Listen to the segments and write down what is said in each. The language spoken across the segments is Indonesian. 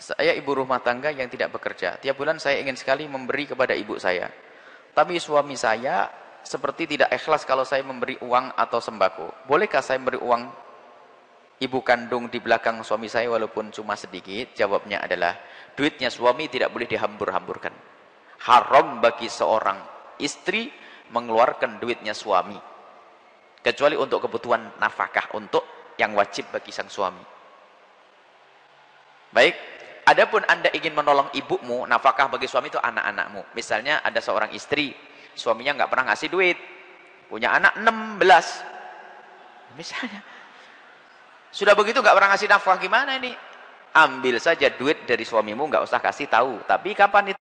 Saya ibu rumah tangga yang tidak bekerja. Tiap bulan saya ingin sekali memberi kepada ibu saya. Tapi suami saya seperti tidak ikhlas kalau saya memberi uang atau sembako. Bolehkah saya memberi uang ibu kandung di belakang suami saya walaupun cuma sedikit? Jawabnya adalah, duitnya suami tidak boleh dihambur-hamburkan. Haram bagi seorang istri mengeluarkan duitnya suami. Kecuali untuk kebutuhan nafkah, untuk yang wajib bagi sang suami. Baik, Adapun Anda ingin menolong ibumu, nafkah bagi suami itu anak-anakmu. Misalnya ada seorang istri, suaminya nggak pernah ngasih duit. Punya anak 16. Misalnya. Sudah begitu nggak pernah ngasih nafkah gimana ini? Ambil saja duit dari suamimu, nggak usah kasih tahu. Tapi kapan itu?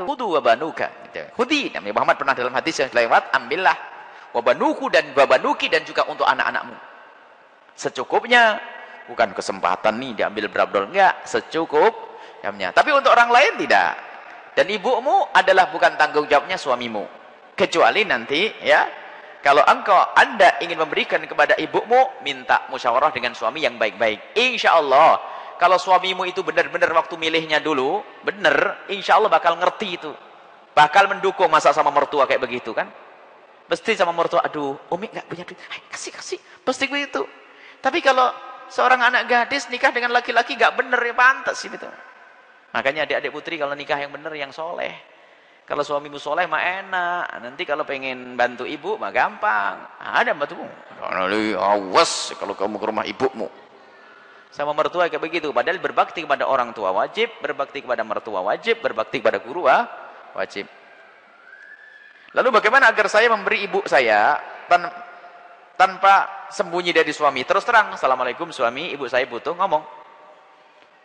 Hudu wabanuka. Hudi, Nabi Muhammad pernah dalam hadis yang lewat, ambillah wabanuku dan wabanuki dan juga untuk anak-anakmu. Secukupnya bukan kesempatan nih diambil berapa enggak secukup. Jamnya. Tapi untuk orang lain tidak. Dan ibumu adalah bukan tanggung jawabnya suamimu. Kecuali nanti ya kalau engkau anda ingin memberikan kepada ibumu minta musyawarah dengan suami yang baik-baik. Insya Allah kalau suamimu itu benar-benar waktu milihnya dulu benar insya Allah bakal ngerti itu. Bakal mendukung masa sama mertua kayak begitu kan? Pasti sama mertua aduh umi nggak punya duit. Kasih kasih. Pasti begitu. Tapi kalau seorang anak gadis nikah dengan laki-laki gak bener ya pantas sih itu. Makanya adik-adik putri kalau nikah yang bener yang soleh. Kalau suamimu soleh mah enak. Nanti kalau pengen bantu ibu mah gampang. Ada bantumu. Awas kalau kamu ke rumah ibumu. Sama mertua kayak begitu. Padahal berbakti kepada orang tua wajib, berbakti kepada mertua wajib, berbakti kepada guru wajib. Lalu bagaimana agar saya memberi ibu saya tanpa sembunyi dari suami. Terus terang, Assalamualaikum suami, ibu saya butuh, ngomong.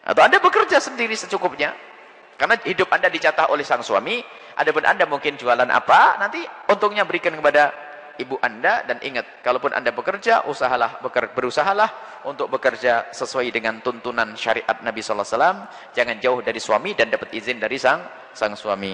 Atau Anda bekerja sendiri secukupnya. Karena hidup Anda dicatat oleh sang suami, adapun Anda mungkin jualan apa, nanti untungnya berikan kepada ibu Anda dan ingat, kalaupun Anda bekerja, usahalah berusahalah untuk bekerja sesuai dengan tuntunan syariat Nabi wasallam, jangan jauh dari suami dan dapat izin dari sang sang suami.